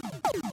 Bye.